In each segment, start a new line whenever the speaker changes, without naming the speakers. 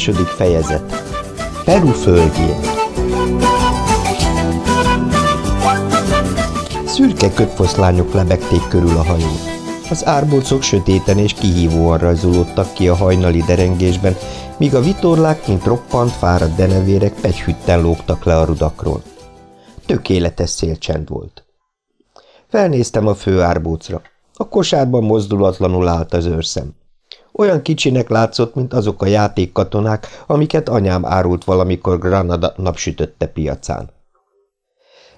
Második fejezet Peru földjén Szürke kötfoszlányok lebegték körül a hajót. Az árbocok sötéten és kihívóan rajzolódtak ki a hajnali derengésben, míg a vitorlák, mint roppant, fáradt denevérek pegyhütten lógtak le a rudakról. Tökéletes szélcsend volt. Felnéztem a fő árbócra. A kosárban mozdulatlanul állt az őrszem. Olyan kicsinek látszott, mint azok a játékkatonák, amiket anyám árult valamikor Granada napsütötte piacán.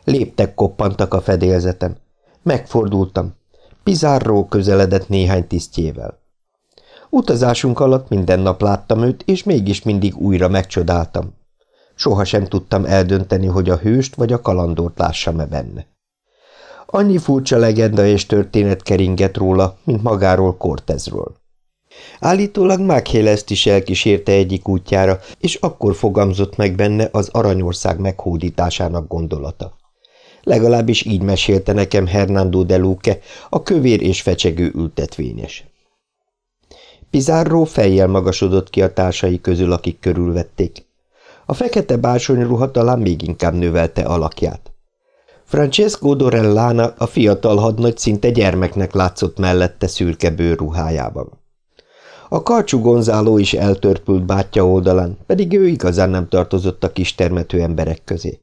Léptek koppantak a fedélzeten. Megfordultam. Pizarro közeledett néhány tisztjével. Utazásunk alatt minden nap láttam őt, és mégis mindig újra megcsodáltam. Soha sem tudtam eldönteni, hogy a hőst vagy a kalandort lássam-e benne. Annyi furcsa legenda és történet keringett róla, mint magáról Cortezről. Állítólag Mághéleszt is elkísérte egyik útjára, és akkor fogamzott meg benne az Aranyország meghódításának gondolata. Legalábbis így mesélte nekem Hernando de Luque, a kövér és fecsegő ültetvényes. Pizarro fejjel magasodott ki a társai közül, akik körülvették. A fekete bársonyruha talán még inkább növelte alakját. Francesco Dorellana, a fiatal hadnagy szinte gyermeknek látszott mellette szürke bőrruhájában. A karcsú Gonzáló is eltörpült bátyja oldalán, pedig ő igazán nem tartozott a kistermető emberek közé.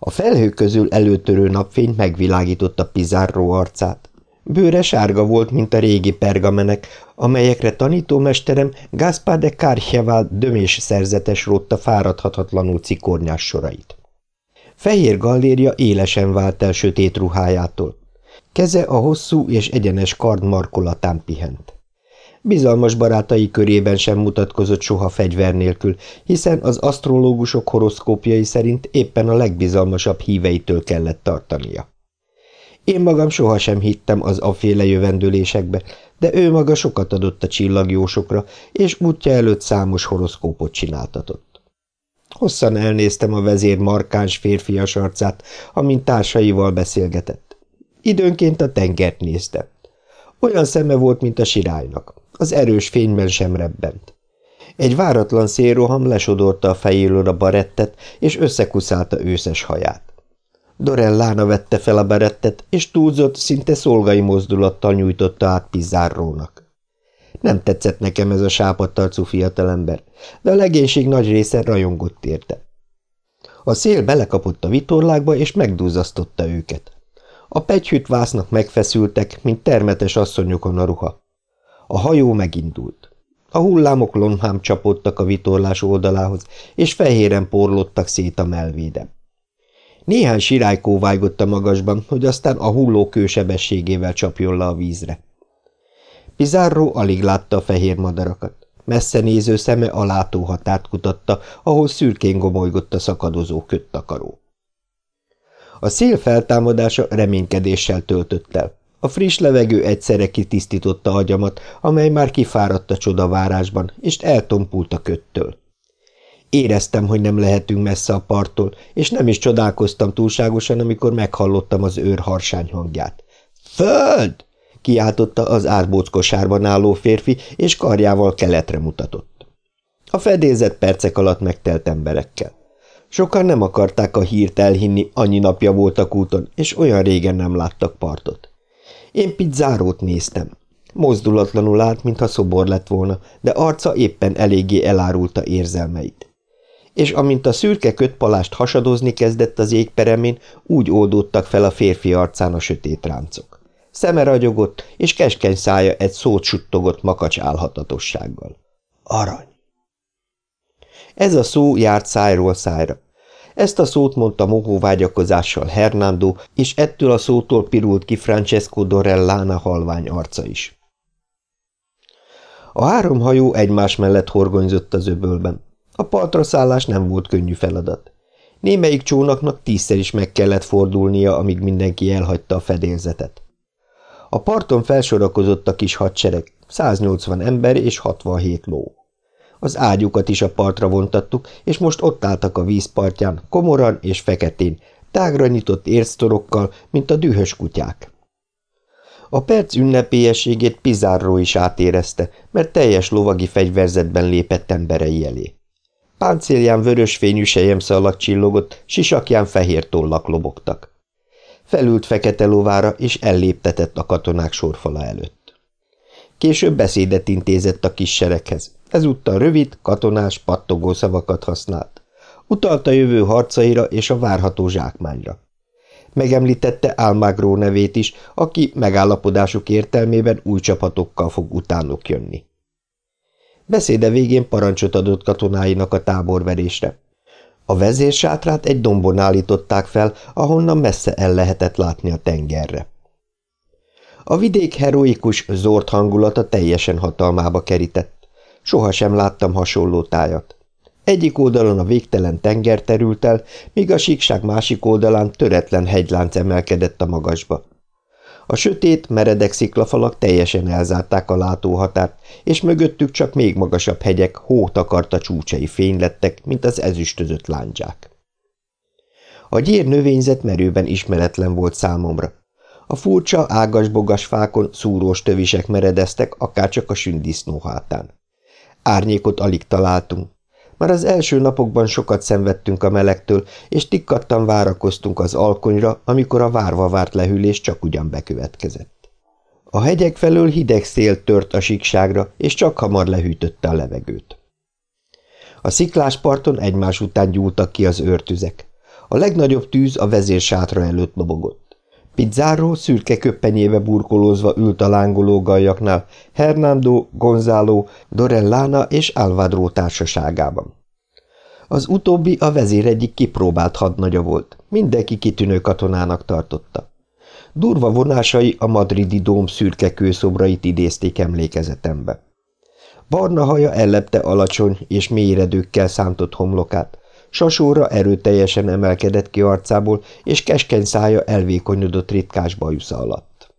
A felhők közül előtörő napfény megvilágította Pizarro arcát. Bőre sárga volt, mint a régi pergamenek, amelyekre tanítómesterem Gaspar de Carcheval dömés szerzetes rótta fáradhatatlanul cikornyás sorait. Fehér galléria élesen vált el sötét ruhájától. Keze a hosszú és egyenes kard markolatán pihent. Bizalmas barátai körében sem mutatkozott soha fegyver nélkül, hiszen az asztrológusok horoszkópjai szerint éppen a legbizalmasabb híveitől kellett tartania. Én magam sohasem hittem az aféle jövendőlésekbe, de ő maga sokat adott a csillagjósokra, és útja előtt számos horoszkópot csináltatott. Hosszan elnéztem a vezér markáns férfias arcát, amint társaival beszélgetett. Időnként a tengert néztem. Olyan szeme volt, mint a sirálynak. Az erős fényben sem rebbent. Egy váratlan szélroham lesodorta a fejéről a barettet, és összekuszálta őszes haját. Dorellána vette fel a barettet, és túlzott, szinte szolgai mozdulattal nyújtotta át Pizzárrónak. Nem tetszett nekem ez a sápadtarcú fiatalember, de a legénység nagy része rajongott érte. A szél belekapott a vitorlákba, és megduzzasztotta őket. A pegyhűt vásznak megfeszültek, mint termetes asszonyokon a ruha. A hajó megindult. A hullámok lonhám csapódtak a vitorlás oldalához, és fehéren porlottak szét a melvédem. Néhány sirály kóvájgott a magasban, hogy aztán a hulló kő sebességével csapjon le a vízre. Pizarro alig látta a fehér madarakat. Messze néző szeme a látóhatárt kutatta, ahol szürkén gomolygott a szakadozó köttakaró. A szél feltámadása reménykedéssel töltött el. A friss levegő egyszerre kitisztította agyamat, amely már kifáradt a csodavárásban, és eltompult a köttől. Éreztem, hogy nem lehetünk messze a parttól, és nem is csodálkoztam túlságosan, amikor meghallottam az őr harsány hangját. – Föld! – kiáltotta az árbóckosárban álló férfi, és karjával keletre mutatott. A fedélzet percek alatt megtelt emberekkel. Sokan nem akarták a hírt elhinni, annyi napja voltak úton, és olyan régen nem láttak partot. Én pizzárót néztem. Mozdulatlanul állt, mintha szobor lett volna, de arca éppen eléggé elárulta érzelmeit. És amint a szürke kötpalást hasadozni kezdett az égperemén, úgy oldódtak fel a férfi arcán a sötét ráncok. Szeme ragyogott, és keskeny szája egy szót suttogott makacs álhatatossággal. Arany! Ez a szó járt szájról szájra. Ezt a szót mondta mohóvágyakozással Hernando, és ettől a szótól pirult ki Francesco Dorellana halvány arca is. A három hajó egymás mellett horgonyzott az öbölben. A partra szállás nem volt könnyű feladat. Némelyik csónaknak tízszer is meg kellett fordulnia, amíg mindenki elhagyta a fedélzetet. A parton felsorakozott a kis hadsereg, 180 ember és 67 ló. Az ágyukat is a partra vontattuk, és most ott álltak a vízpartján, komoran és feketén, tágra nyitott érztorokkal, mint a dühös kutyák. A perc ünnepélyességét Pizarro is átérezte, mert teljes lovagi fegyverzetben lépett emberei elé. Páncélján vörös fényű sejemszalag csillogott, sisakján fehér tollak lobogtak. Felült fekete lovára, és elléptetett a katonák sorfala előtt. Később beszédet intézett a kis sereghez. Ezúttal rövid, katonás, pattogó szavakat használt. Utalta jövő harcaira és a várható zsákmányra. Megemlítette Almagro nevét is, aki megállapodásuk értelmében új csapatokkal fog utánuk jönni. Beszéde végén parancsot adott katonáinak a táborverésre. A vezérsátrát egy dombon állították fel, ahonnan messze el lehetett látni a tengerre. A vidék heroikus, zord hangulata teljesen hatalmába kerített. Soha sem láttam hasonló tájat. Egyik oldalon a végtelen tenger terült el, míg a síkság másik oldalán töretlen hegylánc emelkedett a magasba. A sötét, meredek sziklafalak teljesen elzárták a látóhatárt, és mögöttük csak még magasabb hegyek hó takarta csúcsai fénylettek, mint az ezüstözött lándzsák. A gyér növényzet merőben ismeretlen volt számomra. A furcsa, ágas-bogas fákon szúrós tövisek meredeztek, akárcsak a sündisznó hátán. Árnyékot alig találtunk, már az első napokban sokat szenvedtünk a melegtől, és tikkattan várakoztunk az alkonyra, amikor a várva várt lehűlés csak ugyan bekövetkezett. A hegyek felől hideg szél tört a síkságra, és csak hamar lehűtötte a levegőt. A sziklás parton egymás után gyúltak ki az őrtüzek. A legnagyobb tűz a vezér sátra előtt lobogott. Pizzáró szürke köppenyébe burkolózva ült a lángoló galjaknál, Hernando, Gonzalo, Dorellana és Alvadro társaságában. Az utóbbi a vezér egyik kipróbált hadnagya volt, mindenki kitűnő katonának tartotta. Durva vonásai a madridi dóm szürke kőszobrait idézték emlékezetembe. Barna haja ellepte alacsony és mélyredőkkel szántott homlokát, Sasóra erőteljesen emelkedett ki arcából, és keskeny szája elvékonyodott ritkás bajusza alatt.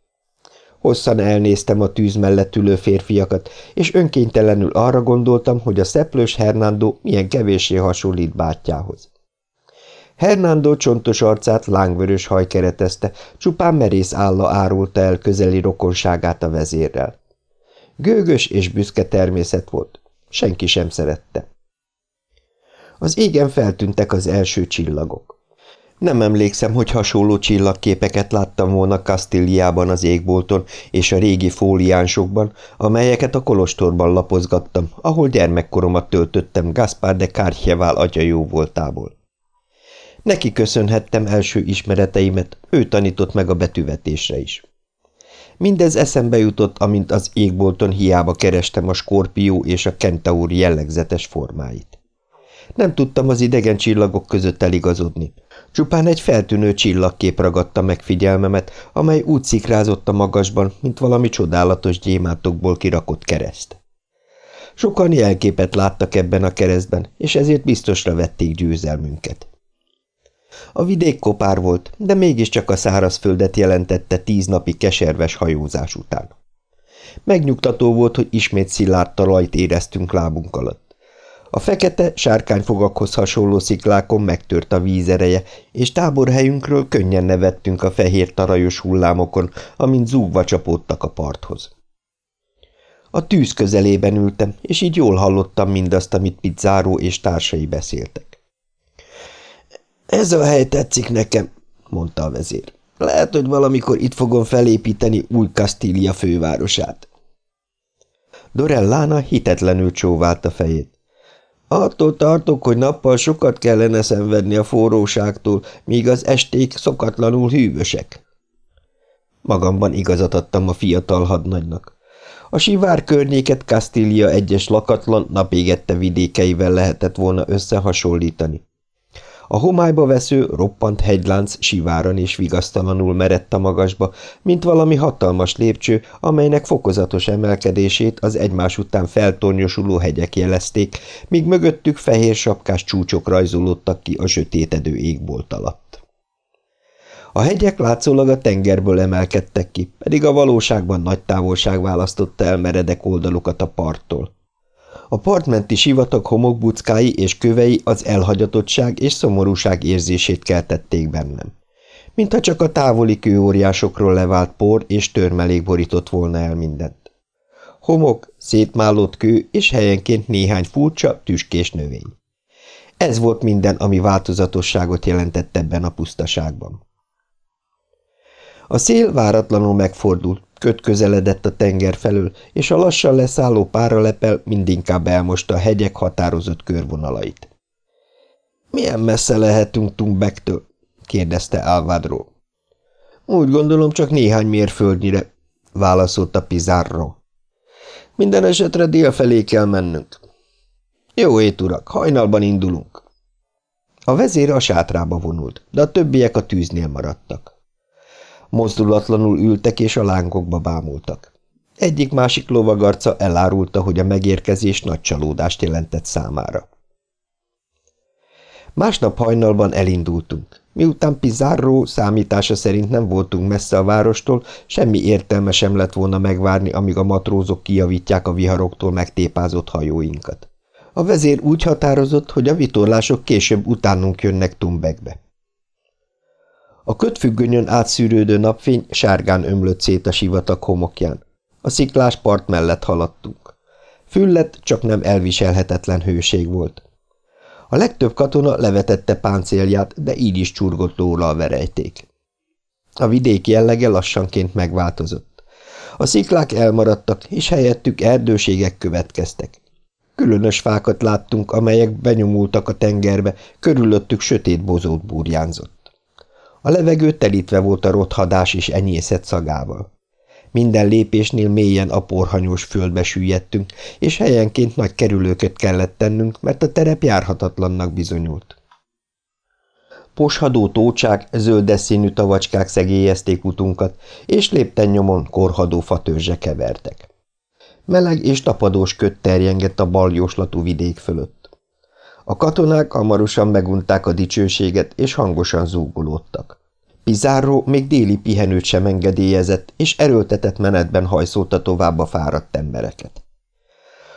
Hosszan elnéztem a tűz mellett ülő férfiakat, és önkéntelenül arra gondoltam, hogy a szeplős Hernando milyen kevéssé hasonlít bátyjához. Hernando csontos arcát lángvörös haj keretezte, csupán merész álla árulta el közeli rokonságát a vezérrel. Gőgös és büszke természet volt, senki sem szerette. Az égen feltűntek az első csillagok. Nem emlékszem, hogy hasonló csillagképeket láttam volna Kastilliában az égbolton és a régi fóliánsokban, amelyeket a kolostorban lapozgattam, ahol gyermekkoromat töltöttem Gaspar de Kártyevál atya jó voltából. Neki köszönhettem első ismereteimet, ő tanított meg a betűvetésre is. Mindez eszembe jutott, amint az égbolton hiába kerestem a skorpió és a kentaur jellegzetes formáit. Nem tudtam az idegen csillagok között eligazodni. Csupán egy feltűnő csillagkép ragadta meg figyelmemet, amely úgy szikrázott a magasban, mint valami csodálatos gyémántokból kirakott kereszt. Sokan jelképet láttak ebben a keresztben, és ezért biztosra vették győzelmünket. A vidék kopár volt, de mégiscsak a szárazföldet jelentette tíz napi keserves hajózás után. Megnyugtató volt, hogy ismét szilárd talajt éreztünk lábunk alatt. A fekete, sárkányfogakhoz hasonló sziklákon megtört a vízereje, és táborhelyünkről könnyen nevettünk a fehér tarajos hullámokon, amint zúgva csapódtak a parthoz. A tűz közelében ültem, és így jól hallottam mindazt, amit Pizzáró és társai beszéltek. Ez a hely tetszik nekem, mondta a vezér. Lehet, hogy valamikor itt fogom felépíteni új Kastília fővárosát. Dorellána hitetlenül csóvált a fejét. Attól tartok, hogy nappal sokat kellene szenvedni a forróságtól, míg az esték szokatlanul hűvösek. Magamban igazat adtam a fiatal hadnagynak. A sivár környéket Kastília egyes lakatlan, napégette vidékeivel lehetett volna összehasonlítani. A homályba vesző, roppant hegylánc siváran és vigasztalanul merett a magasba, mint valami hatalmas lépcső, amelynek fokozatos emelkedését az egymás után feltornyosuló hegyek jelezték, míg mögöttük fehér sapkás csúcsok rajzolódtak ki a sötétedő égbolt alatt. A hegyek látszólag a tengerből emelkedtek ki, pedig a valóságban nagy távolság választotta el meredek oldalukat a parttól. A partmenti sivatag homokbuckái és kövei az elhagyatottság és szomorúság érzését keltették bennem. mintha csak a távoli kőóriásokról levált por és törmelék borított volna el mindent. Homok, szétmálott kő és helyenként néhány furcsa, tüskés növény. Ez volt minden, ami változatosságot jelentett ebben a pusztaságban. A szél váratlanul megfordult, köt közeledett a tenger felől, és a lassan leszálló páralepel mindinkább elmosta a hegyek határozott körvonalait. – Milyen messze lehetünk Tumbektől? – kérdezte Alvadro. – Úgy gondolom, csak néhány mérföldnyire – válaszolta Pizarro. – Minden esetre dél felé kell mennünk. – Jó ét, urak, hajnalban indulunk. A vezér a sátrába vonult, de a többiek a tűznél maradtak. Mozdulatlanul ültek és a lángokba bámultak. Egyik-másik lovagarca elárulta, hogy a megérkezés nagy csalódást jelentett számára. Másnap hajnalban elindultunk. Miután Pizarro számítása szerint nem voltunk messze a várostól, semmi értelme sem lett volna megvárni, amíg a matrózok kijavítják a viharoktól megtépázott hajóinkat. A vezér úgy határozott, hogy a vitorlások később utánunk jönnek Tumbekbe. A kötfüggönyön átszűrődő napfény sárgán ömlött szét a sivatag homokján. A sziklás part mellett haladtunk. Füllet csak nem elviselhetetlen hőség volt. A legtöbb katona levetette páncélját, de így is csurgott róla a verejték. A vidék jellege lassanként megváltozott. A sziklák elmaradtak, és helyettük erdőségek következtek. Különös fákat láttunk, amelyek benyomultak a tengerbe, körülöttük sötét bozót burjánzott. A levegő telítve volt a rothadás és enyészet szagával. Minden lépésnél mélyen a porhanyós földbe süllyedtünk, és helyenként nagy kerülőket kellett tennünk, mert a terep járhatatlannak bizonyult. Poshadó tócsák, zöldes színű tavacskák szegélyezték utunkat, és lépten nyomon korhadó fatörzse kevertek. Meleg és tapadós köt terjengett a baljóslatú vidék fölött. A katonák hamarosan megunták a dicsőséget, és hangosan zúgolódtak. Pizarro még déli pihenőt sem engedélyezett, és erőltetett menetben hajszolta tovább a fáradt embereket.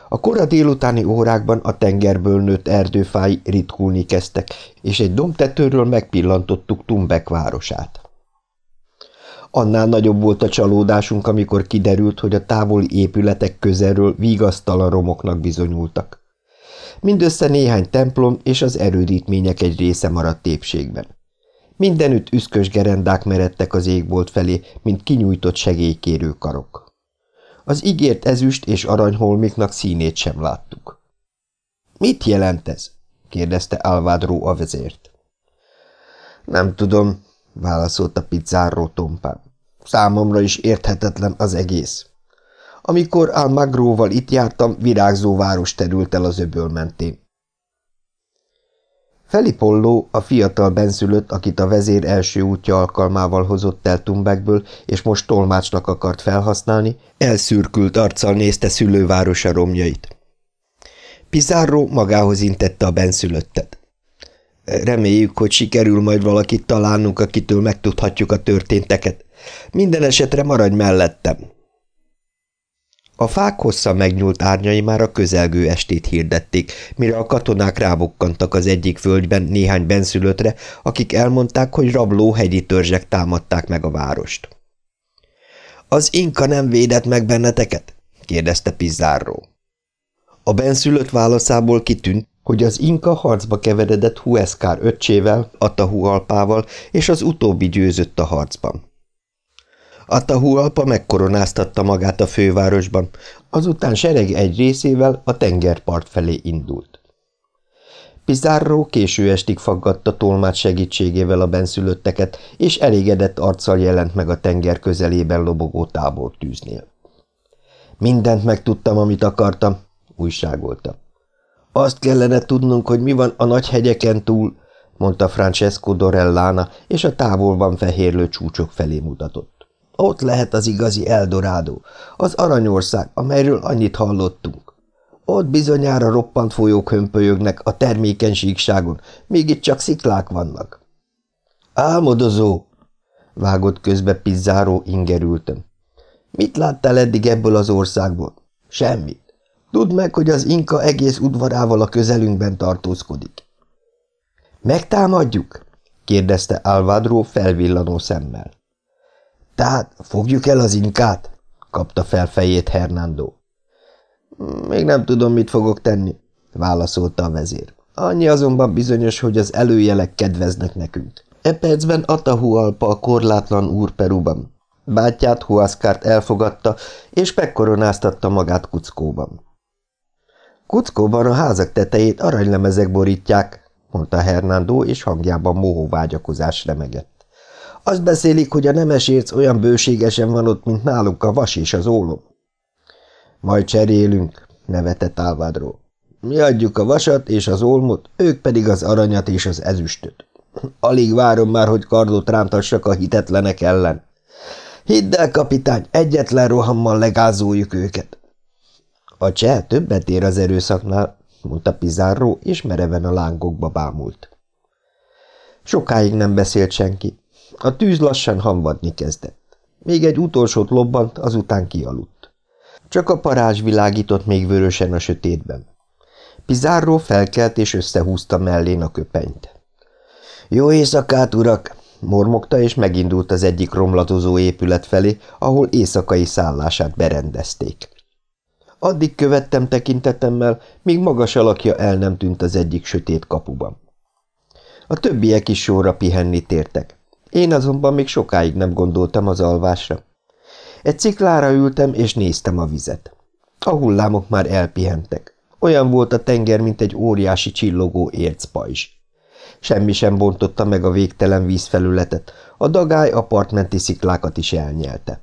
A kora délutáni órákban a tengerből nőtt erdőfái ritkulni kezdtek, és egy domtetőről megpillantottuk Tumbek városát. Annál nagyobb volt a csalódásunk, amikor kiderült, hogy a távoli épületek közelről vigasztalan romoknak bizonyultak. Mindössze néhány templom és az erődítmények egy része maradt épségben. Mindenütt üszkös gerendák meredtek az égbolt felé, mint kinyújtott segélykérő karok. Az ígért ezüst és aranyholmiknak színét sem láttuk. – Mit jelent ez? – kérdezte Alvádró a vezért. – Nem tudom – válaszolta Pizzáró tompán. – Számomra is érthetetlen az egész. Amikor Almagróval itt jártam, virágzó város terült el az öböl mentén. Felipolló, a fiatal benszülött, akit a vezér első útja alkalmával hozott el Tumbekből, és most tolmácsnak akart felhasználni, elszürkült arccal nézte szülővárosa romjait. Pizarro magához intette a benszülöttet. Reméljük, hogy sikerül majd valakit találnunk, akitől megtudhatjuk a történteket. Minden esetre maradj mellettem. A fák hosszan megnyúlt árnyai már a közelgő estét hirdették, mire a katonák rábukkantak az egyik völgyben néhány benszülöttre, akik elmondták, hogy rabló hegyi törzsek támadták meg a várost. – Az inka nem védett meg benneteket? – kérdezte Pizzárro. A benszülött válaszából kitűnt, hogy az inka harcba keveredett Hueszkár öccsével, Atahualpával, és az utóbbi győzött a harcban. Atahualpa megkoronáztatta magát a fővárosban, azután sereg egy részével a tengerpart felé indult. Pizarro késő estig faggatta tolmács segítségével a benszülötteket, és elégedett arccal jelent meg a tenger közelében lobogó tábortűznél. Mindent megtudtam, amit akartam, újságolta. Azt kellene tudnunk, hogy mi van a nagy hegyeken túl, mondta Francesco Dorellana, és a távolban fehérlő csúcsok felé mutatott. Ott lehet az igazi Eldorádó, az aranyország, amelyről annyit hallottunk. Ott bizonyára roppant folyók hömpölyögnek a termékeny síkságon, még itt csak sziklák vannak. Álmodozó! vágott közbe pizzáró ingerültem. Mit láttál eddig ebből az országból? Semmit. Tudd meg, hogy az inka egész udvarával a közelünkben tartózkodik. Megtámadjuk? kérdezte Alvadro felvillanó szemmel. Tehát fogjuk el az inkát? kapta fel fejét Hernando. Még nem tudom, mit fogok tenni, válaszolta a vezér. Annyi azonban bizonyos, hogy az előjelek kedveznek nekünk. E percben Atahualpa a korlátlan úr Peruban. Bátyját Huaszkárt elfogadta, és megkoronáztatta magát Kuckóban. Kuckóban a házak tetejét aranylemezek borítják, mondta Hernando, és hangjában mohó vágyakozás remegett. Azt beszélik, hogy a nemesérc olyan bőségesen van ott, mint náluk a vas és az ólom. Majd cserélünk, nevetett Álvádról. Mi adjuk a vasat és az olmot, ők pedig az aranyat és az ezüstöt. Alig várom már, hogy kardot rántassak a hitetlenek ellen. Hidd el, kapitány, egyetlen rohammal legázoljuk őket. A cseh többet ér az erőszaknál, mondta Pizarro, és mereven a lángokba bámult. Sokáig nem beszélt senki. A tűz lassan hamvadni kezdett. Még egy utolsót lobbant, azután kialudt. Csak a parázs világított még vörösen a sötétben. Pizarro felkelt és összehúzta mellén a köpenyt. – Jó éjszakát, urak! – mormogta, és megindult az egyik romlatozó épület felé, ahol éjszakai szállását berendezték. Addig követtem tekintetemmel, míg magas alakja el nem tűnt az egyik sötét kapuban. A többiek is sorra pihenni tértek. Én azonban még sokáig nem gondoltam az alvásra. Egy ciklára ültem, és néztem a vizet. A hullámok már elpihentek. Olyan volt a tenger, mint egy óriási csillogó ércpajzs. Semmi sem bontotta meg a végtelen vízfelületet, a dagály apartmenti sziklákat is elnyelte.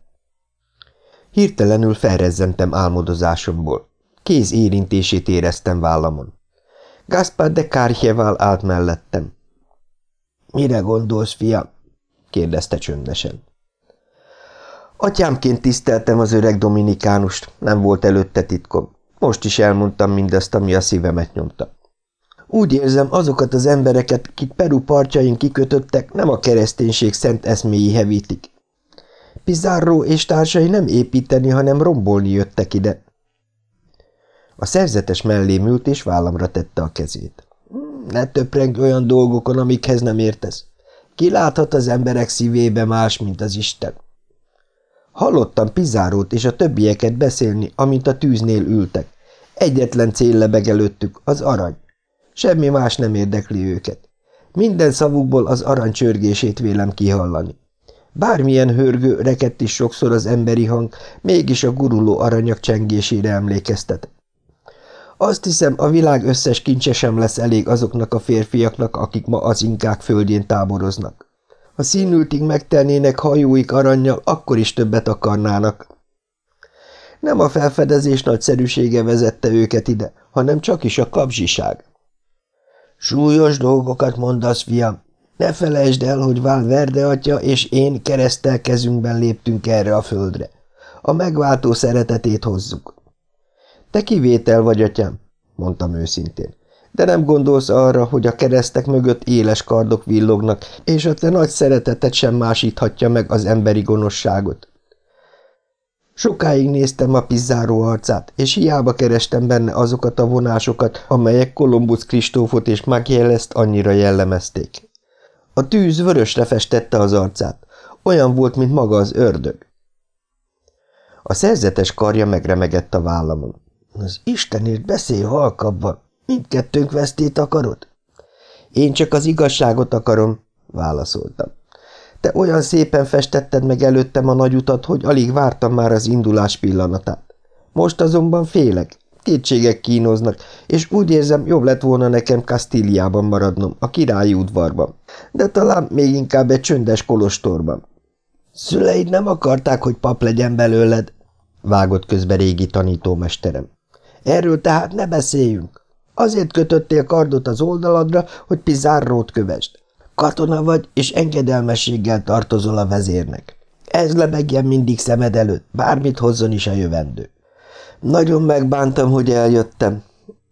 Hirtelenül felrezzentem álmodozásomból. Kéz érintését éreztem vállamon. Gaspar de Kárhjeval állt mellettem. – Mire gondolsz, fiam? – kérdezte csöndesen. Atyámként tiszteltem az öreg dominikánust, nem volt előtte titkom. Most is elmondtam mindazt, ami a szívemet nyomta. Úgy érzem, azokat az embereket, kik Peru partjain kikötöttek, nem a kereszténység szent eszméi hevítik. Pizarro és társai nem építeni, hanem rombolni jöttek ide. A szerzetes mellé ült, és vállamra tette a kezét. Ne töpreng olyan dolgokon, amikhez nem értesz. Ki láthat az emberek szívébe más, mint az Isten? Hallottam Pizárót és a többieket beszélni, amint a tűznél ültek. Egyetlen cél lebeg előttük, az arany. Semmi más nem érdekli őket. Minden szavukból az arany csörgését vélem kihallani. Bármilyen hörgő, rekett is sokszor az emberi hang, mégis a guruló aranyak csengésére emlékeztet. Azt hiszem, a világ összes kincse sem lesz elég azoknak a férfiaknak, akik ma az inkák földjén táboroznak. Ha színültig megtelnének hajóik aranyjal, akkor is többet akarnának. Nem a felfedezés nagyszerűsége vezette őket ide, hanem csak is a kapzsiság. Súlyos dolgokat mondasz, fiam. Ne felejtsd el, hogy Verde atya és én keresztel kezünkben léptünk erre a földre. A megváltó szeretetét hozzuk. Te kivétel vagy, atyám, mondtam őszintén. De nem gondolsz arra, hogy a keresztek mögött éles kardok villognak, és a te nagy szeretetet sem másíthatja meg az emberi gonoszságot. Sokáig néztem a pizzáró arcát, és hiába kerestem benne azokat a vonásokat, amelyek Kolumbusz Kristófot és Magellezt annyira jellemezték. A tűz vörösre festette az arcát, olyan volt, mint maga az ördög. A szerzetes karja megremegett a vállamon. Az Istenért beszélj halkabban, mindkettőnk vesztét akarod? Én csak az igazságot akarom, válaszoltam. Te olyan szépen festetted meg előttem a nagy utat, hogy alig vártam már az indulás pillanatát. Most azonban félek, kétségek kínoznak, és úgy érzem, jobb lett volna nekem Kastíliában maradnom, a királyi udvarban, de talán még inkább egy csöndes kolostorban. Szüleid nem akarták, hogy pap legyen belőled, vágott közbe régi tanítómesterem. Erről tehát ne beszéljünk. Azért kötöttél kardot az oldaladra, hogy Pizarrót kövesd. Katona vagy, és engedelmességgel tartozol a vezérnek. Ez lebegjen mindig szemed előtt, bármit hozzon is a jövendő. Nagyon megbántam, hogy eljöttem.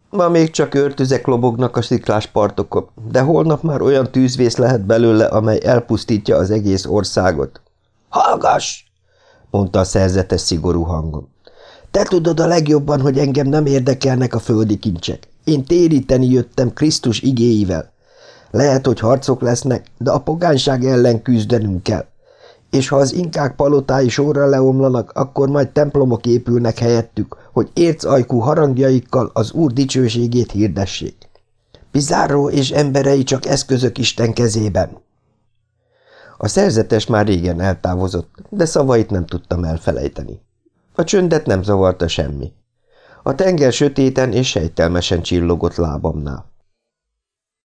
Ma még csak őrtüzek lobognak a sziklás partokon, de holnap már olyan tűzvész lehet belőle, amely elpusztítja az egész országot. – Hallgass! – mondta a szerzetes szigorú hangon. – Te tudod a legjobban, hogy engem nem érdekelnek a földi kincsek. Én téríteni jöttem Krisztus igéivel. Lehet, hogy harcok lesznek, de a pogányság ellen küzdenünk kell. És ha az inkák palotái sorra leomlanak, akkor majd templomok épülnek helyettük, hogy ércajkú harangjaikkal az úr dicsőségét hirdessék. Pizarro és emberei csak eszközök Isten kezében. A szerzetes már régen eltávozott, de szavait nem tudtam elfelejteni. A csöndet nem zavarta semmi. A tenger sötéten és sejtelmesen csillogott lábamnál.